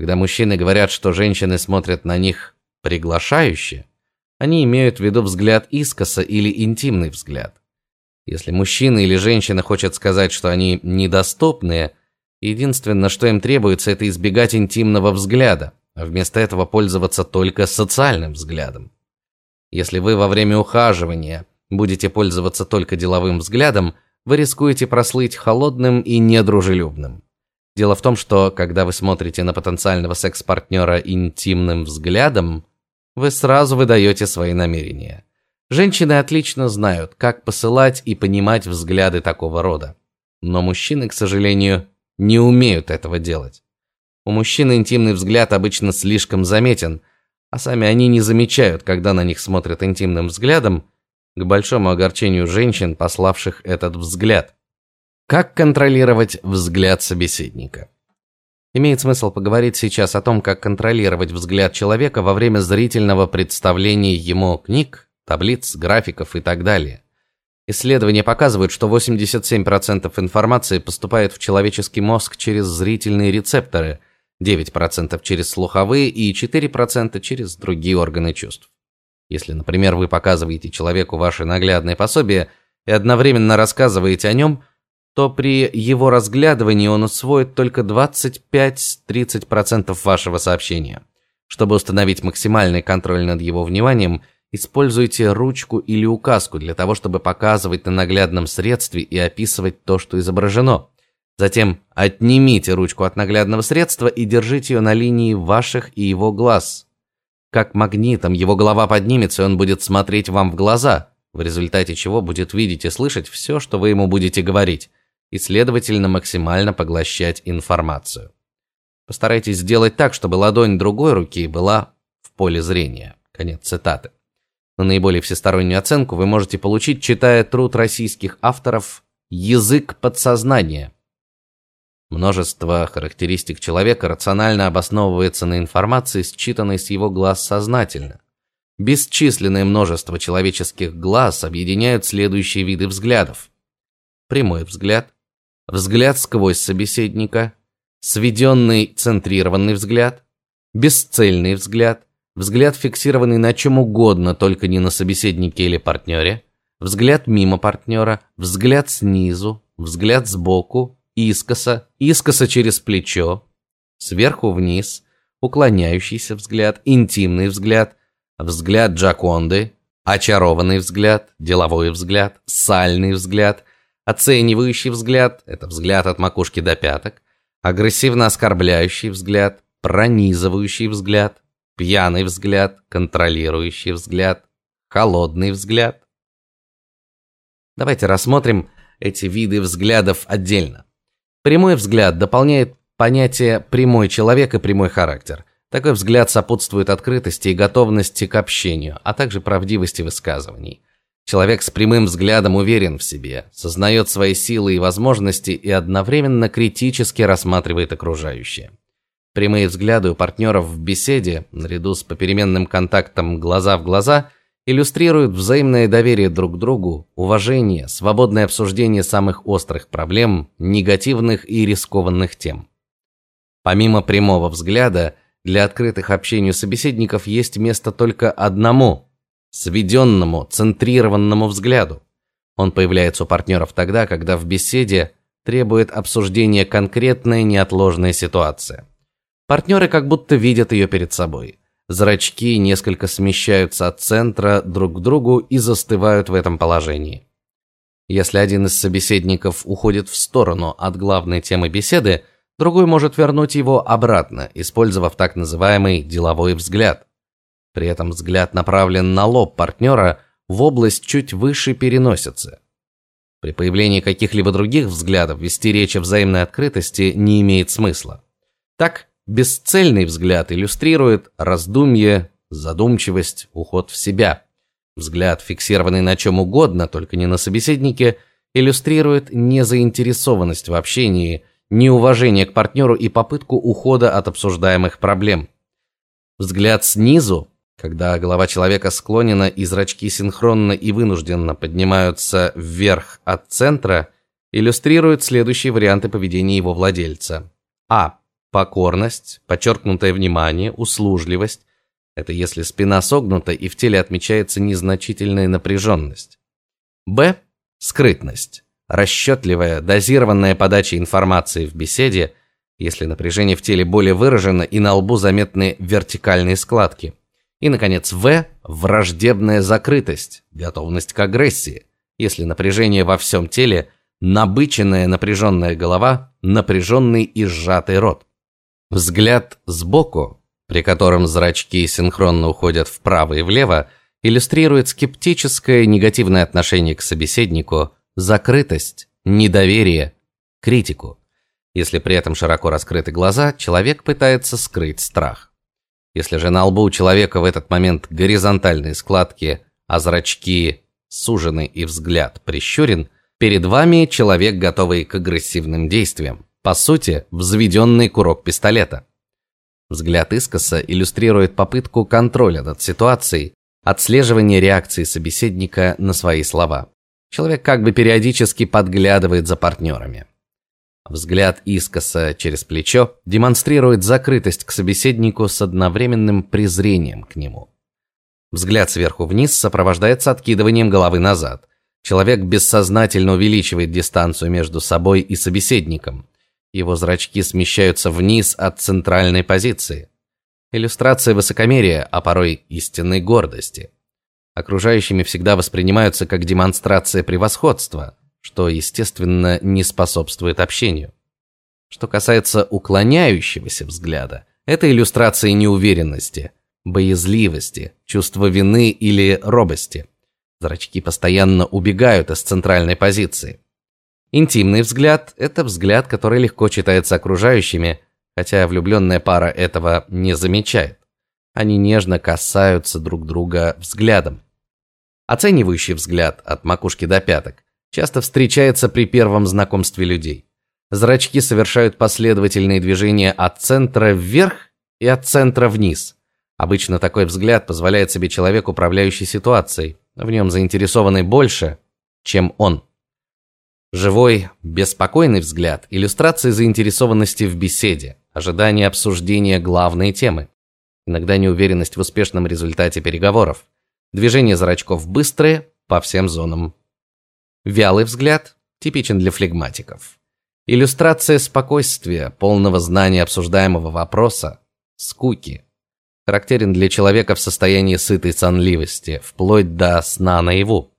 Когда мужчины говорят, что женщины смотрят на них приглашающе, они имеют в виду взгляд искоса или интимный взгляд. Если мужчина или женщина хочет сказать, что они недоступные, единственное, что им требуется это избегать интимного взгляда, а вместо этого пользоваться только социальным взглядом. Если вы во время ухаживания будете пользоваться только деловым взглядом, вы рискуете прослыть холодным и недружелюбным. Дело в том, что когда вы смотрите на потенциального секс-партнера интимным взглядом, вы сразу выдаете свои намерения. Женщины отлично знают, как посылать и понимать взгляды такого рода. Но мужчины, к сожалению, не умеют этого делать. У мужчин интимный взгляд обычно слишком заметен, а сами они не замечают, когда на них смотрят интимным взглядом, к большому огорчению женщин, пославших этот взгляд. Как контролировать взгляд собеседника? Имеет смысл поговорить сейчас о том, как контролировать взгляд человека во время зрительного представления ему книг, таблиц, графиков и так далее. Исследования показывают, что 87% информации поступает в человеческий мозг через зрительные рецепторы, 9% через слуховые и 4% через другие органы чувств. Если, например, вы показываете человеку ваше наглядное пособие и одновременно рассказываете о нем, то при его разглядывании он усвоит только 25-30% вашего сообщения. Чтобы установить максимальный контроль над его вниманием, используйте ручку или указку для того, чтобы показывать на наглядном средстве и описывать то, что изображено. Затем отнимите ручку от наглядного средства и держите ее на линии ваших и его глаз. Как магнитом его голова поднимется, и он будет смотреть вам в глаза, в результате чего будет видеть и слышать все, что вы ему будете говорить, и следовательно максимально поглощать информацию. Постарайтесь сделать так, чтобы ладонь другой руки была в поле зрения. Конец цитаты. Но наиболее всестороннюю оценку вы можете получить, читая труд российских авторов Язык подсознания Множество характеристик человека рационально обосновывается на информации, считанной с его глаз сознательно. Бесчисленное множество человеческих глаз объединяют следующие виды взглядов: прямой взгляд, взгляд сквозь собеседника, сведенный центрированный взгляд, бесцельный взгляд, взгляд фиксированный на чем угодно, только не на собеседнике или партнере, взгляд мимо партнера, взгляд снизу, взгляд сбоку, искоса, искоса через плечо, сверху вниз, уклоняющийся взгляд, интимный взгляд, взгляд Джаконды, очарованный взгляд, деловой взгляд, сальный взгляд, оценивающий взгляд это взгляд от макушки до пяток, агрессивно оскорбляющий взгляд, пронизывающий взгляд, пьяный взгляд, контролирующий взгляд, холодный взгляд. Давайте рассмотрим эти виды взглядов отдельно. Прямой взгляд дополняет понятие прямой человек и прямой характер. Такой взгляд сопутствует открытости и готовности к общению, а также правдивости высказываний. Человек с прямым взглядом уверен в себе, сознает свои силы и возможности и одновременно критически рассматривает окружающее. Прямые взгляды у партнеров в беседе, наряду с попеременным контактом глаза в глаза, иллюстрируют взаимное доверие друг к другу, уважение, свободное обсуждение самых острых проблем, негативных и рискованных тем. Помимо прямого взгляда, для открытых общению собеседников есть место только одному сведенному, центрированному взгляду. Он появляется у партнеров тогда, когда в беседе требует обсуждения конкретная неотложная ситуация. Партнеры как будто видят ее перед собой. Зрачки несколько смещаются от центра друг к другу и застывают в этом положении. Если один из собеседников уходит в сторону от главной темы беседы, другой может вернуть его обратно, использовав так называемый деловой взгляд. При этом взгляд направлен на лоб партнера в область чуть выше переносицы. При появлении каких-либо других взглядов вести речь о взаимной открытости не имеет смысла. Так, Бесцельный взгляд иллюстрирует раздумье, задумчивость, уход в себя. Взгляд, фиксированный на чем угодно, только не на собеседнике, иллюстрирует незаинтересованность в общении, неуважение к партнеру и попытку ухода от обсуждаемых проблем. Взгляд снизу, когда голова человека склонена и зрачки синхронно и вынужденно поднимаются вверх от центра, иллюстрирует следующие варианты поведения его владельца. А. покорность, подчеркнутое внимание, услужливость. Это если спина согнута и в теле отмечается незначительная напряженность. Б скрытность. Расчетливая, дозированная подача информации в беседе, если напряжение в теле более выражено и на лбу заметны вертикальные складки. И наконец, В враждебная закрытость, готовность к агрессии, если напряжение во всем теле набыченная напряженная голова, напряженный и сжатый рот. Взгляд сбоку, при котором зрачки синхронно уходят вправо и влево, иллюстрирует скептическое негативное отношение к собеседнику, закрытость, недоверие, критику. Если при этом широко раскрыты глаза, человек пытается скрыть страх. Если же на лбу у человека в этот момент горизонтальные складки, а зрачки сужены и взгляд прищурен, перед вами человек, готовый к агрессивным действиям. По сути, взведенный курок пистолета. Взгляд искоса иллюстрирует попытку контроля над ситуацией, отслеживание реакции собеседника на свои слова. Человек как бы периодически подглядывает за партнерами. Взгляд искоса через плечо демонстрирует закрытость к собеседнику с одновременным презрением к нему. Взгляд сверху вниз сопровождается откидыванием головы назад. Человек бессознательно увеличивает дистанцию между собой и собеседником. Его зрачки смещаются вниз от центральной позиции. Иллюстрация высокомерия, а порой истинной гордости. Окружающими всегда воспринимаются как демонстрация превосходства, что, естественно, не способствует общению. Что касается уклоняющегося взгляда, это иллюстрация неуверенности, боязливости, чувства вины или робости. Зрачки постоянно убегают из центральной позиции. Интимный взгляд это взгляд, который легко читается окружающими, хотя влюбленная пара этого не замечает. Они нежно касаются друг друга взглядом. Оценивающий взгляд от макушки до пяток часто встречается при первом знакомстве людей. Зрачки совершают последовательные движения от центра вверх и от центра вниз. Обычно такой взгляд позволяет себе человек, управляющий ситуацией. В нем заинтересованы больше, чем он. Живой, беспокойный взгляд иллюстрация заинтересованности в беседе, ожидание обсуждения главной темы. Иногда неуверенность в успешном результате переговоров. Движения зрачков быстрые по всем зонам. Вялый взгляд типичен для флегматиков. Иллюстрация спокойствия, полного знания обсуждаемого вопроса, скуки. Характерен для человека в состоянии сытой сонливости, вплоть до сна наяву.